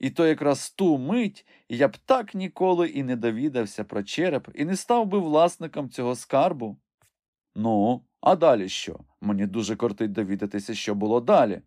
і то якраз ту мить я б так ніколи і не довідався про череп і не став би власником цього скарбу. Ну, а далі що? Мені дуже кортить довідатися, що було далі.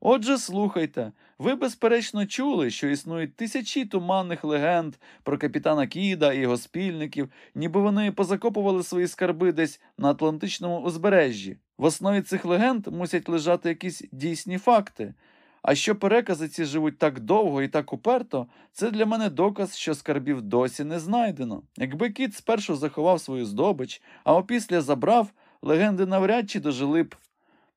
Отже, слухайте, ви, безперечно, чули, що існують тисячі туманних легенд про капітана Кіда і його спільників, ніби вони позакопували свої скарби десь на Атлантичному узбережжі. В основі цих легенд мусять лежати якісь дійсні факти. А що перекази ці живуть так довго і так уперто, це для мене доказ, що скарбів досі не знайдено. Якби кіт спершу заховав свою здобич, а опісля забрав, легенди навряд чи дожили б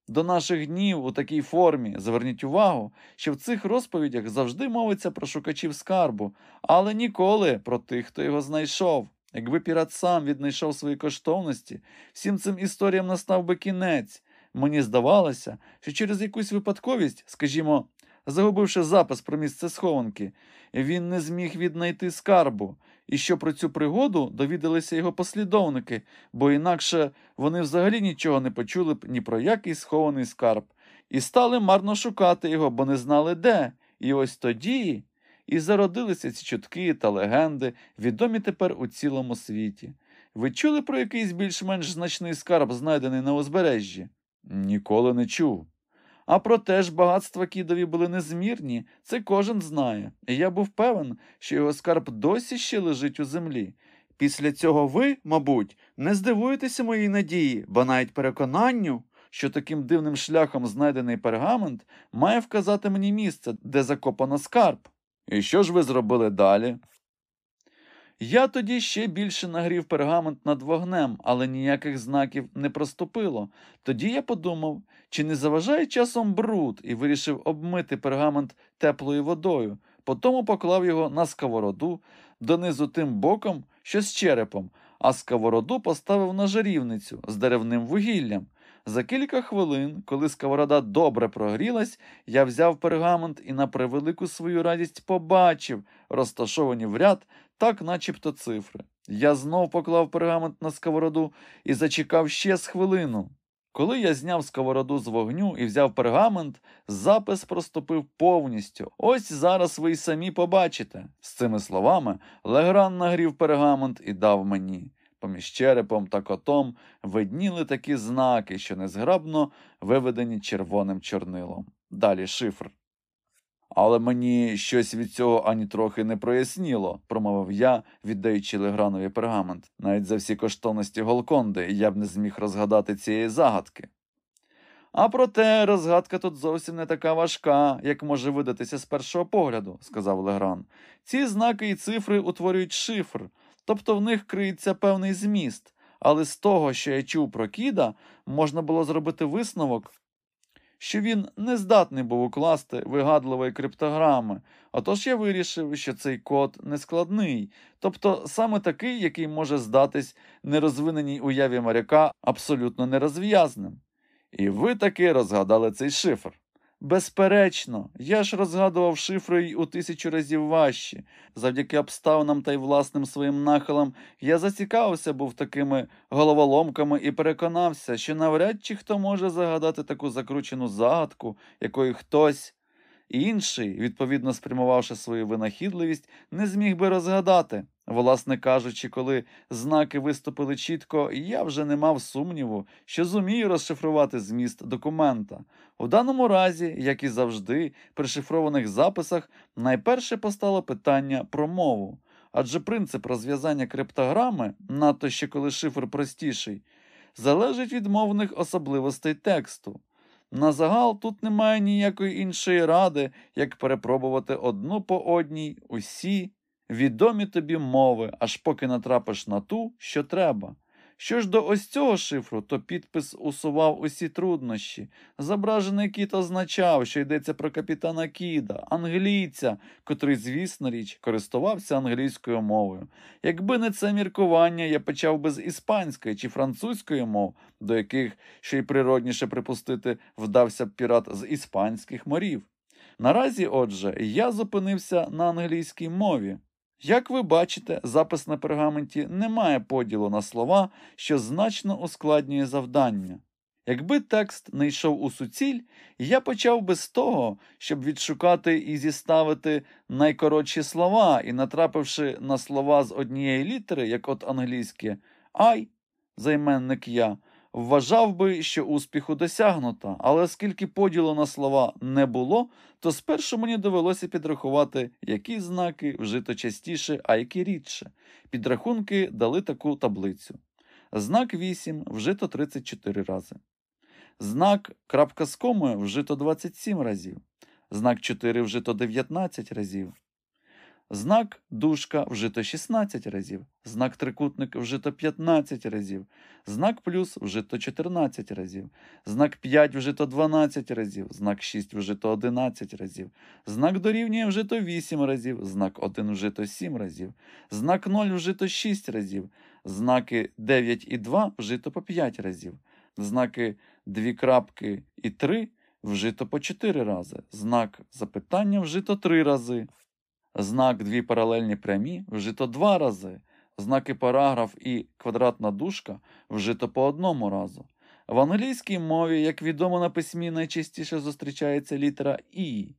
до наших днів у такій формі. Зверніть увагу, що в цих розповідях завжди мовиться про шукачів скарбу, але ніколи про тих, хто його знайшов. Якби пірат сам віднайшов свої коштовності, всім цим історіям настав би кінець. Мені здавалося, що через якусь випадковість, скажімо, загубивши запис про місце схованки, він не зміг віднайти скарбу, і що про цю пригоду довідалися його послідовники, бо інакше вони взагалі нічого не почули б ні про який схований скарб, і стали марно шукати його, бо не знали де. І ось тоді і зародилися ці чутки та легенди, відомі тепер у цілому світі. Ви чули про якийсь більш-менш значний скарб, знайдений на узбережжі? Ніколи не чув. А проте ж багатства кідові були незмірні, це кожен знає, і я був певен, що його скарб досі ще лежить у землі. Після цього ви, мабуть, не здивуєтеся моїй надії, бо навіть переконанню, що таким дивним шляхом знайдений пергамент має вказати мені місце, де закопано скарб. І що ж ви зробили далі? Я тоді ще більше нагрів пергамент над вогнем, але ніяких знаків не проступило. Тоді я подумав, чи не заважає часом бруд, і вирішив обмити пергамент теплою водою, потому поклав його на сковороду, донизу тим боком, що з черепом, а сковороду поставив на жарівницю з деревним вугіллям. За кілька хвилин, коли сковорода добре прогрілась, я взяв пергамент і на превелику свою радість побачив, розташовані в ряд, так начебто цифри. Я знов поклав пергамент на сковороду і зачекав ще з хвилину. Коли я зняв сковороду з вогню і взяв пергамент, запис проступив повністю. Ось зараз ви й самі побачите. З цими словами Легран нагрів пергамент і дав мені. Поміж черепом та котом видніли такі знаки, що незграбно виведені червоним чорнилом. Далі шифр. Але мені щось від цього ані трохи не проясніло, промовив я, віддаючи Легранові пергамент. Навіть за всі коштовності Голконди я б не зміг розгадати цієї загадки. А проте розгадка тут зовсім не така важка, як може видатися з першого погляду, сказав Легран. Ці знаки і цифри утворюють шифр, тобто в них криється певний зміст, але з того, що я чув про кіда, можна було зробити висновок, що він не здатний був укласти вигадливої криптограми, отож я вирішив, що цей код нескладний, тобто саме такий, який може здатись нерозвиненій уяві моряка абсолютно нерозв'язним. І ви таки розгадали цей шифр. Безперечно, я ж розгадував шифри й у тисячу разів важчі. Завдяки обставинам та й власним своїм нахилам я зацікавився був такими головоломками і переконався, що навряд чи хто може загадати таку закручену загадку, якої хтось інший, відповідно спрямувавши свою винахідливість, не зміг би розгадати. Власне кажучи, коли знаки виступили чітко, я вже не мав сумніву, що зумію розшифрувати зміст документа. У даному разі, як і завжди, при шифрованих записах найперше постало питання про мову, адже принцип розв'язання криптограми, надто ще коли шифр простіший, залежить від мовних особливостей тексту. На загал тут немає ніякої іншої ради, як перепробувати одну по одній усі відомі тобі мови, аж поки натрапиш на ту, що треба. Що ж до ось цього шифру, то підпис усував усі труднощі. Зображений кіт означав, що йдеться про капітана Кіда, англійця, котрий, звісно річ, користувався англійською мовою. Якби не це міркування, я почав би з іспанської чи французької мов, до яких, що й природніше припустити, вдався б пірат з іспанських морів. Наразі, отже, я зупинився на англійській мові. Як ви бачите, запис на пергаменті не має поділу на слова, що значно ускладнює завдання. Якби текст не йшов у суціль, я почав би з того, щоб відшукати і зіставити найкоротші слова, і, натрапивши на слова з однієї літери, як от англійське I, займенник я, вважав би, що успіху досягнуто, але оскільки поділу на слова не було, то спершу мені довелося підрахувати, які знаки вжито частіше, а які рідше. Підрахунки дали таку таблицю. Знак 8 вжито 34 рази. Знак крапка з комою вжито 27 разів. Знак 4 вжито 19 разів. Знак дужка вжито 16 разів. Знак трикутник вжито 15 разів. Знак плюс вжито 14 разів. Знак 5 вжито 12 разів. Знак 6 вжито 11 разів. Знак дорівнює вжито 8 разів. Знак 1 вжито 7 разів. Знак 0 вжито 6 разів. Знаки 9 і 2 вжито по 5 разів. Знаки 2 крапки і 3 вжито по 4 рази. Знак запитання вжито 3 рази. Знак дві паралельні прямі вжито 2 рази. Знаки параграф і квадратна дужка вжито по одному разу. В англійській мові, як відомо на письмі, найчастіше зустрічається літера І.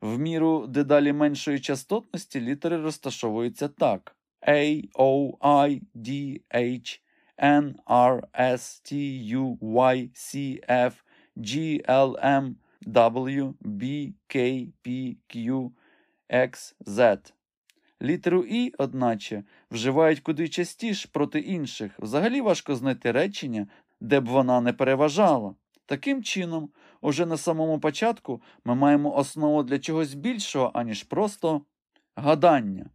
В міру дедалі меншої частотності літери розташовуються так: A, O, I, D, H, N, R, S, T, U, Y, C, F, G, L, M, W, B, K, P, Q, X. Літеру І, одначе, вживають куди частіше проти інших. Взагалі важко знайти речення, де б вона не переважала. Таким чином, уже на самому початку ми маємо основу для чогось більшого, аніж просто гадання.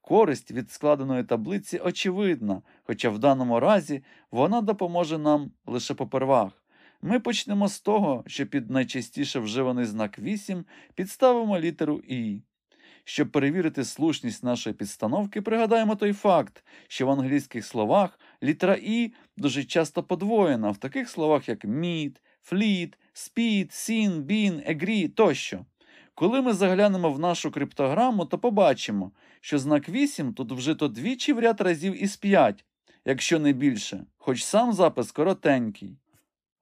Користь від складеної таблиці очевидна, хоча в даному разі вона допоможе нам лише попервах. Ми почнемо з того, що під найчастіше вживаний знак 8 підставимо літеру І. Щоб перевірити слушність нашої підстановки, пригадаємо той факт, що в англійських словах літера І дуже часто подвоєна в таких словах, як meet, fleet, speed, seen, been, agree тощо. Коли ми заглянемо в нашу криптограму, то побачимо, що знак 8 тут вжито двічі в ряд разів із 5, якщо не більше, хоч сам запис коротенький.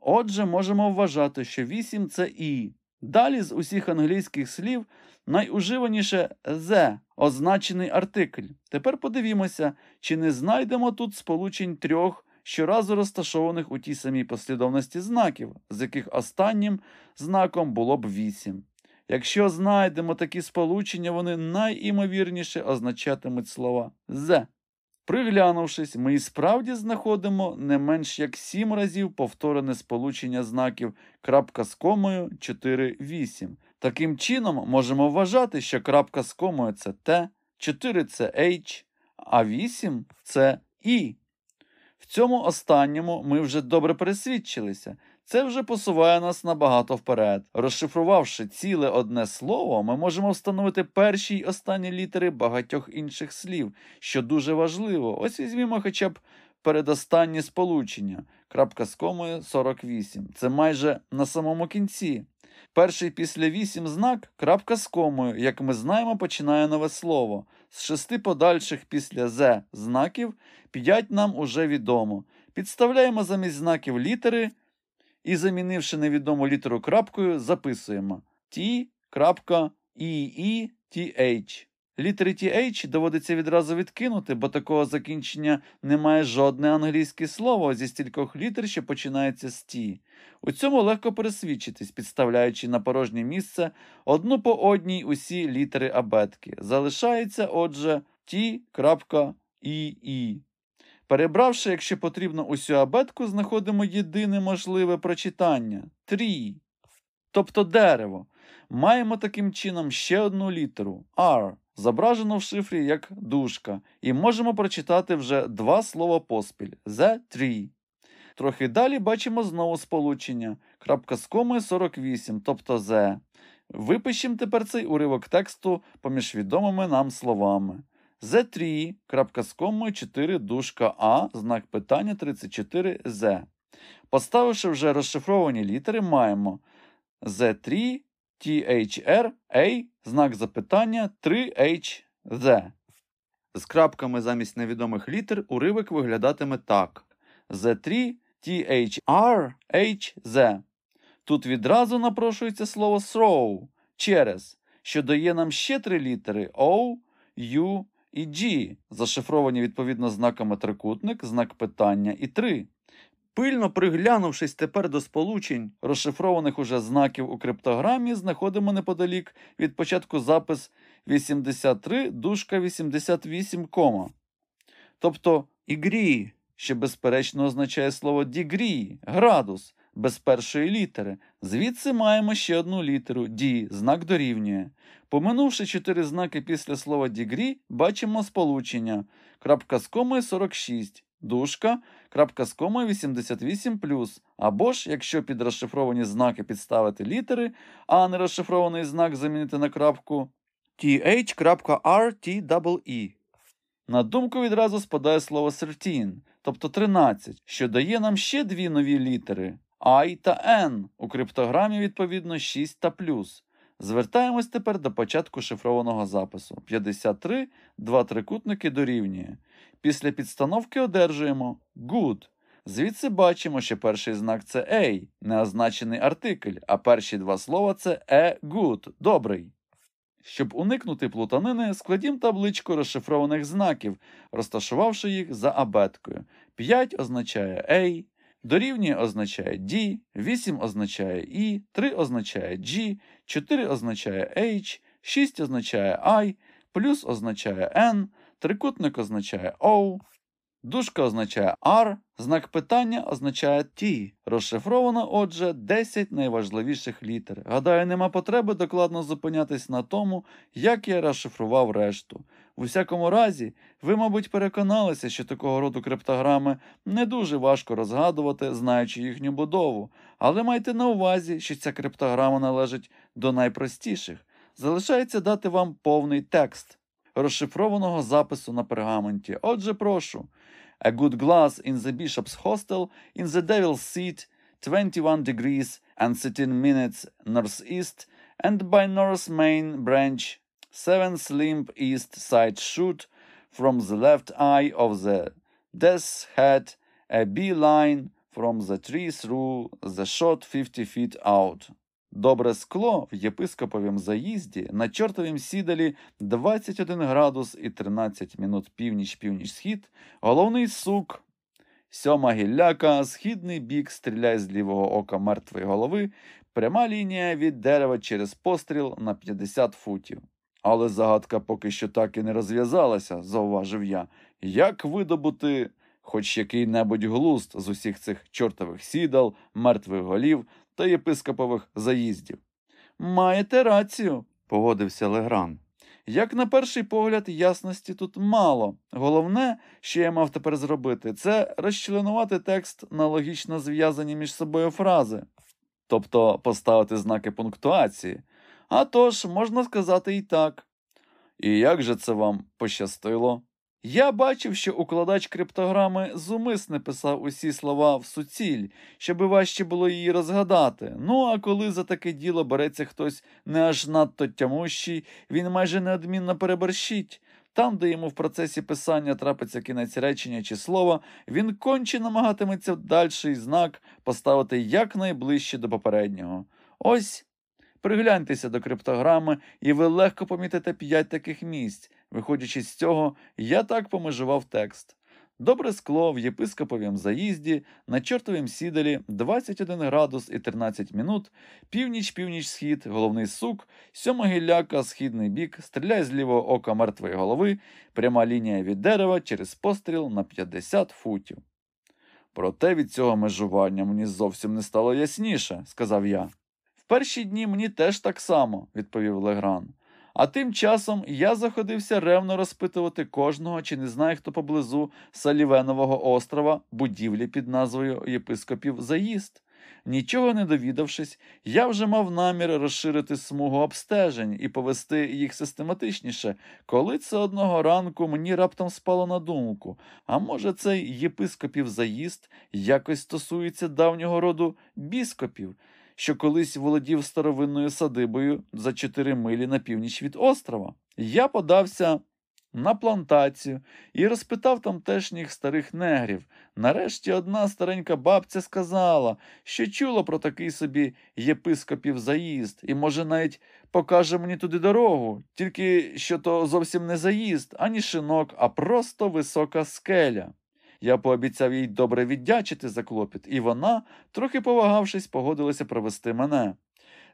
Отже, можемо вважати, що 8 це І. Далі з усіх англійських слів найуживаніше «the» – означений артикль. Тепер подивімося, чи не знайдемо тут сполучень трьох щоразу розташованих у тій самій послідовності знаків, з яких останнім знаком було б 8. Якщо знайдемо такі сполучення, вони найімовірніше означатимуть слова «the». Приглянувшись, ми і справді знаходимо не менш як сім разів повторене сполучення знаків крапка з комою 4, 8. Таким чином, можемо вважати, що крапка з комою це Т, 4 це H, а 8 це І. В цьому останньому ми вже добре пересвідчилися. Це вже посуває нас набагато вперед. Розшифрувавши ціле одне слово, ми можемо встановити перші й останні літери багатьох інших слів, що дуже важливо. Ось візьмімо хоча б передостаннє сполучення. Крапка з комою 48. Це майже на самому кінці. Перший після 8 знак крапка з комою, як ми знаємо, починає нове слово. З шести подальших після «з» знаків п'ять нам уже відомо. Підставляємо замість знаків літери і, замінивши невідому літеру крапкою, записуємо T, крапка, EE, TH. Літери TH доводиться відразу відкинути, бо такого закінчення немає жодне англійське слово зі стількох літер, що починається з T. У цьому легко пересвідчитись, підставляючи на порожнє місце одну по одній усі літери абетки. Залишається, отже, T.EE. Перебравши, якщо потрібно, усю абетку, знаходимо єдине можливе прочитання трі, тобто дерево. Маємо таким чином ще одну літеру R, зображену в шифрі як дужка, і можемо прочитати вже два слова поспіль The tree. Трохи далі бачимо знову сполучення. Крапка з комою 48, тобто «the». Випишемо тепер цей уривок тексту поміж відомими нам словами. Z3, крапка з комою 4 дужка А, знак питання 34 Z. Поставивши вже розшифровані літери, маємо Z3, THR, A, знак запитання 3H, Z. З крапками замість невідомих літер уривок виглядатиме так: Z3, THR, HZ. Тут відразу напрошується слово throw через, що дає нам ще три літери O, U і G, зашифровані відповідно знаками трикутник, знак питання і 3. Пильно приглянувшись тепер до сполучень, розшифрованих уже знаків у криптограмі, знаходимо неподалік від початку запис 83 дужка 88, кома. тобто ігрі, що безперечно означає слово degree, градус, без першої літери. Звідси маємо ще одну літеру D, знак дорівнює. Поминувши чотири знаки після слова degree, бачимо сполучення. Крапка з комою 46, дужка, крапка з комою 88 Або ж, якщо під розшифровані знаки підставити літери, а не розшифрований знак замінити на крапку th.rtee. На думку відразу спадає слово 13, тобто 13, що дає нам ще дві нові літери I та N, у криптограмі, відповідно, 6 та плюс. Звертаємось тепер до початку шифрованого запису. 53, два трикутники дорівнює. Після підстановки одержуємо good. Звідси бачимо, що перший знак це A, неозначений артикль, а перші два слова це e good, добрий. Щоб уникнути плутанини, складім табличку розшифрованих знаків, розташувавши їх за абеткою. 5 означає A, дорівнює означає D, 8 означає I, 3 означає G, 4 означає H, 6 означає I, плюс означає N, трикутник означає O, дужка означає R, знак питання означає T. Розшифровано, отже, 10 найважливіших літер. Гадаю, нема потреби докладно зупинятись на тому, як я розшифрував решту. В усякому разі, ви, мабуть, переконалися, що такого роду криптограми не дуже важко розгадувати, знаючи їхню будову, але майте на увазі, що ця криптограма належить до найпростіших. Залишається дати вам повний текст розшифрованого запису на пергаменті. Отже, прошу. A good glass in the bishop's hostel, in the devil's seat, 21 degrees and 13 minutes northeast, and by north main branch, seven slim east side shoot from the left eye of the death's head, a bee line from the tree through the shot 50 feet out. Добре скло в єпископовім заїзді на чортовім сідалі 21 градус і 13 минут північ-північ схід, головний сук, сьома гілляка, східний бік стріляє з лівого ока мертвої голови, пряма лінія від дерева через постріл на 50 футів. Але загадка поки що так і не розв'язалася, зауважив я. Як видобути хоч який-небудь глуст з усіх цих чортових сідал, мертвих голів та єпископових заїздів? Маєте рацію, погодився Легран. Як на перший погляд, ясності тут мало. Головне, що я мав тепер зробити, це розчленувати текст на логічно зв'язані між собою фрази, тобто поставити знаки пунктуації. А тож, можна сказати і так. І як же це вам пощастило? Я бачив, що укладач криптограми зумисне писав усі слова в суціль, щоби важче було її розгадати. Ну а коли за таке діло береться хтось не аж надто тямущий, він майже неодмінно переборщить. Там, де йому в процесі писання трапиться кінець речення чи слова, він конче намагатиметься дальший знак поставити якнайближче до попереднього. Ось пригляньтеся до криптограми, і ви легко помітите п'ять таких місць. Виходячи з цього, я так помежував текст. Добре скло в єпископовім заїзді, на чортовім сідалі 21 градус і 13 минут, північ, північ, схід, головний сук, сьома гілляка, східний бік, стріляй з лівого ока мертвої голови, пряма лінія від дерева через постріл на 50 футів. Проте від цього межування мені зовсім не стало ясніше, сказав я. Перші дні мені теж так само, відповів Легран. А тим часом я заходився ревно розпитувати кожного, чи не знає хто поблизу Салівенового острова будівлі під назвою Єпископів Заїзд. Нічого не довідавшись, я вже мав намір розширити смугу обстежень і повести їх систематичніше, коли це одного ранку мені раптом спало на думку. А може, цей єпископів заїзд якось стосується давнього роду біскопів що колись володів старовинною садибою за чотири милі на північ від острова. Я подався на плантацію і розпитав тамтешніх старих негрів. Нарешті одна старенька бабця сказала, що чула про такий собі єпископів заїзд, і, може, навіть покаже мені туди дорогу, тільки що то зовсім не заїзд, ані шинок, а просто висока скеля. Я пообіцяв їй добре віддячити за клопіт, і вона, трохи повагавшись, погодилася провести мене.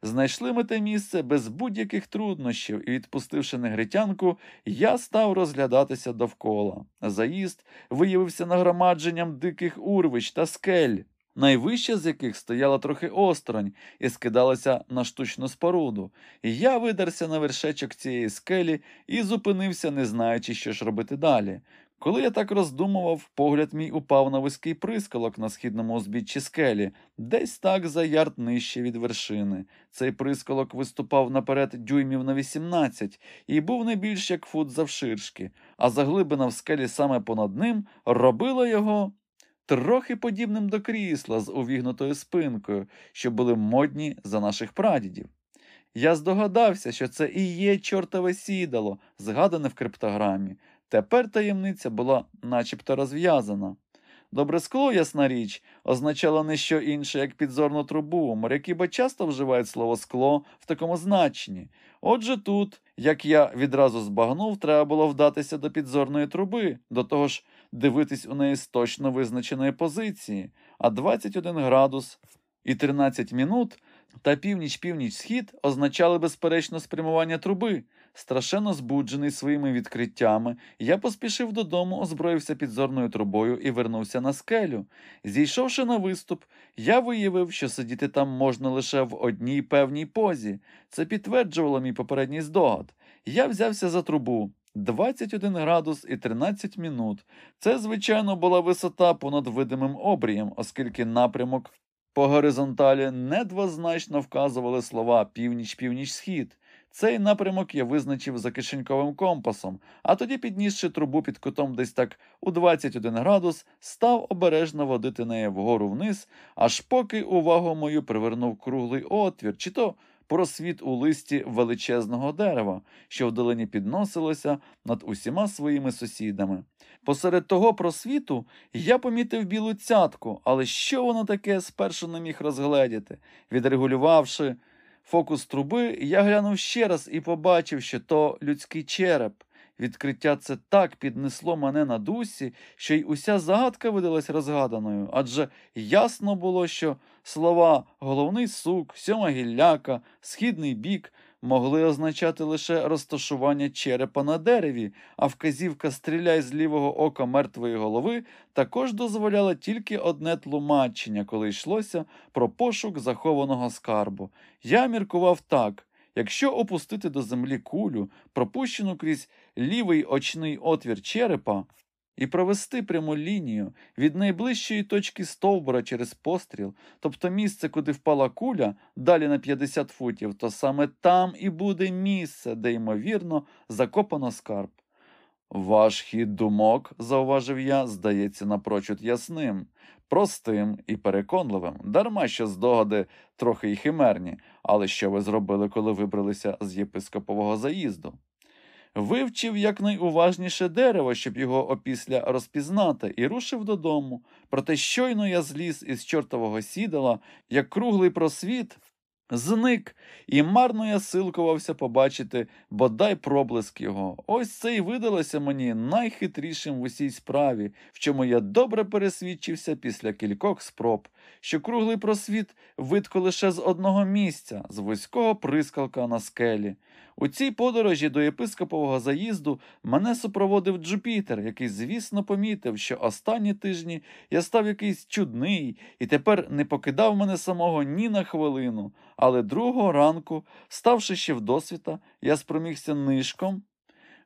Знайшли ми те місце без будь-яких труднощів, і, відпустивши негритянку, я став розглядатися довкола. Заїзд виявився нагромадженням диких урвищ та скель, найвища з яких стояла трохи осторонь і скидалася на штучну споруду. Я видерся на вершечок цієї скелі і зупинився, не знаючи, що ж робити далі. Коли я так роздумував, погляд мій упав на вузький прискалок на східному узбіччі скелі, десь так за ярд нижче від вершини. Цей прискалок виступав наперед дюймів на 18 і був не більш як фут завширшки, а заглибина в скелі саме понад ним робила його трохи подібним до крісла з увігнутою спинкою, що були модні за наших прадідів. Я здогадався, що це і є чортове сідало, згадане в криптограмі. Тепер таємниця була начебто розв'язана. Добре скло, ясна річ, означало не що інше, як підзорну трубу. Моряки бо часто вживають слово скло в такому значенні. Отже тут, як я відразу збагнув, треба було вдатися до підзорної труби, до того ж дивитись у неї з точно визначеної позиції, а 21 градус і 13 минут та північ-північ схід означали безперечно спрямування труби. Страшенно збуджений своїми відкриттями, я поспішив додому, озброївся підзорною трубою і вернувся на скелю. Зійшовши на виступ, я виявив, що сидіти там можна лише в одній певній позі. Це підтверджувало мій попередній здогад. Я взявся за трубу. 21 градус і 13 минут. Це, звичайно, була висота понад видимим обрієм, оскільки напрямок по горизонталі недвозначно вказували слова північ-північ-схід. Цей напрямок я визначив за кишеньковим компасом, а тоді, піднісши трубу під кутом десь так у 21 градус, став обережно водити неї вгору вниз, аж поки увагу мою привернув круглий отвір, чи то просвіт у листі величезного дерева, що вдалині підносилося над усіма своїми сусідами. Посеред того просвіту я помітив білу цятку, але що воно таке спершу не міг розгледіти, відрегулювавши. Фокус труби, я глянув ще раз і побачив, що то людський череп. Відкриття це так піднесло мене на дусі, що й уся загадка видалась розгаданою, адже ясно було, що слова головний сук, сьома гілляка, східний бік могли означати лише розташування черепа на дереві, а вказівка стріляй з лівого ока мертвої голови також дозволяла тільки одне тлумачення, коли йшлося про пошук захованого скарбу. Я міркував так. Якщо опустити до землі кулю, пропущену крізь лівий очний отвір черепа, і провести пряму лінію від найближчої точки стовбура через постріл, тобто місце, куди впала куля, далі на 50 футів, то саме там і буде місце, де, ймовірно, закопано скарб. Ваш хід думок, зауважив я, здається, напрочуд ясним, простим і переконливим, дарма що здогади трохи й химерні, але що ви зробили, коли вибралися з єпископового заїзду? Вивчив якнайуважніше дерево, щоб його опісля розпізнати, і рушив додому. Проте щойно я зліз із чортового сідала, як круглий просвіт, зник, і марно я силкувався побачити бодай проблиск його. Ось це й видалося мені найхитрішим в усій справі, в чому я добре пересвідчився після кількох спроб, що круглий просвіт видко лише з одного місця, з вузького прискалка на скелі. У цій подорожі до єпископового заїзду мене супроводив Джупітер, який, звісно, помітив, що останні тижні я став якийсь чудний і тепер не покидав мене самого ні на хвилину. Але другого ранку, ставши ще вдосвіта, я спромігся нишком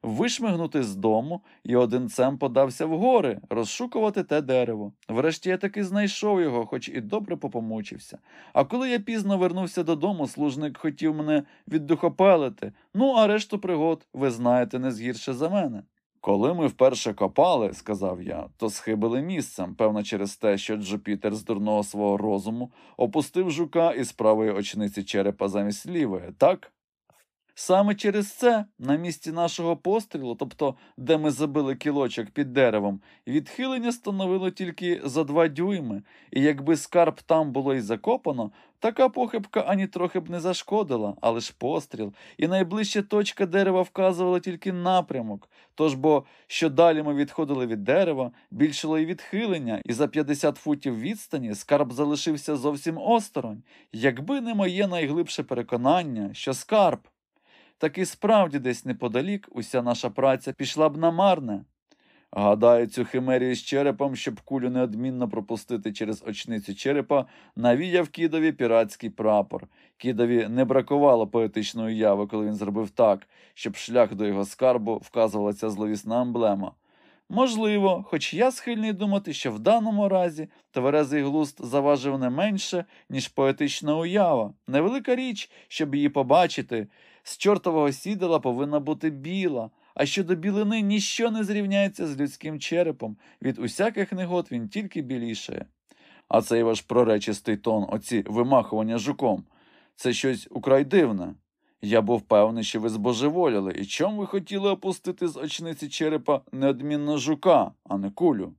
вишмигнути з дому і одинцем подався в гори розшукувати те дерево. Врешті я таки знайшов його, хоч і добре попомучився. А коли я пізно вернувся додому, служник хотів мене віддухопелити. Ну, а решту пригод ви знаєте не згірше за мене. Коли ми вперше копали, сказав я, то схибили місцем, певно, через те, що Джупітер з дурного свого розуму опустив жука із правої очниці черепа замість лівої, так? Саме через це на місці нашого пострілу, тобто де ми забили кілочок під деревом, відхилення становило тільки за два дюйми, і якби скарб там було і закопано, така похибка ані трохи б не зашкодила, але ж постріл, і найближча точка дерева вказувала тільки напрямок. Тож бо що далі ми відходили від дерева, більшило і відхилення, і за 50 футів відстані скарб залишився зовсім осторонь, якби не моє найглибше переконання, що скарб. Так і справді десь неподалік уся наша праця пішла б на марне. Гадаю, цю химерію з черепом, щоб кулю неодмінно пропустити через очницю черепа, навіяв кідові піратський прапор. Кідові не бракувало поетичної уяви, коли він зробив так, щоб шлях до його скарбу вказувала ця зловісна емблема. Можливо, хоч я схильний думати, що в даному разі тверезий глузд заважив не менше, ніж поетична уява. Невелика річ, щоб її побачити. З чортового сідала повинна бути біла, а щодо білини ніщо не зрівняється з людським черепом. Від усяких негод він тільки білішає. А цей ваш проречистий тон, оці вимахування жуком, це щось украй дивне. Я був певний, що ви збожеволіли, і чом ви хотіли опустити з очниці черепа неодмінно жука, а не кулю?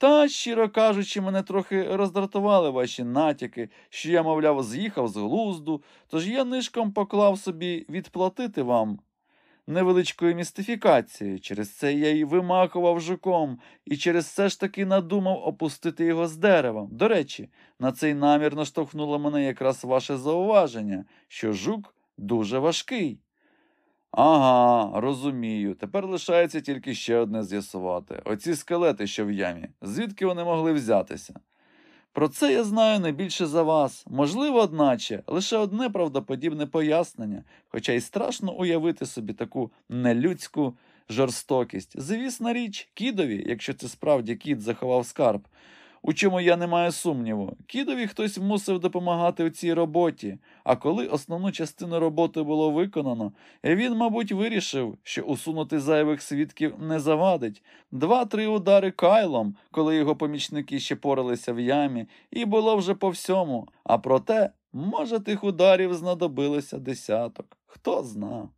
Та, щиро кажучи, мене трохи роздратували ваші натяки, що я, мовляв, з'їхав з глузду, тож я нишком поклав собі відплатити вам невеличкою містифікацією. Через це я й вимахував жуком, і через це ж таки надумав опустити його з дерева. До речі, на цей намір наштовхнуло мене якраз ваше зауваження, що жук дуже важкий. Ага, розумію. Тепер лишається тільки ще одне з'ясувати. Оці скелети, що в ямі, звідки вони могли взятися? Про це я знаю не більше за вас. Можливо, одначе, лише одне правдоподібне пояснення, хоча й страшно уявити собі таку нелюдську жорстокість. Звісна річ, кідові, якщо це справді кіт заховав скарб. У чому я не маю сумніву, кідові хтось мусив допомагати у цій роботі, а коли основну частину роботи було виконано, він, мабуть, вирішив, що усунути зайвих свідків не завадить. Два-три удари кайлом, коли його помічники ще поралися в ямі, і було вже по всьому. А проте, може, тих ударів знадобилося десяток. Хто зна.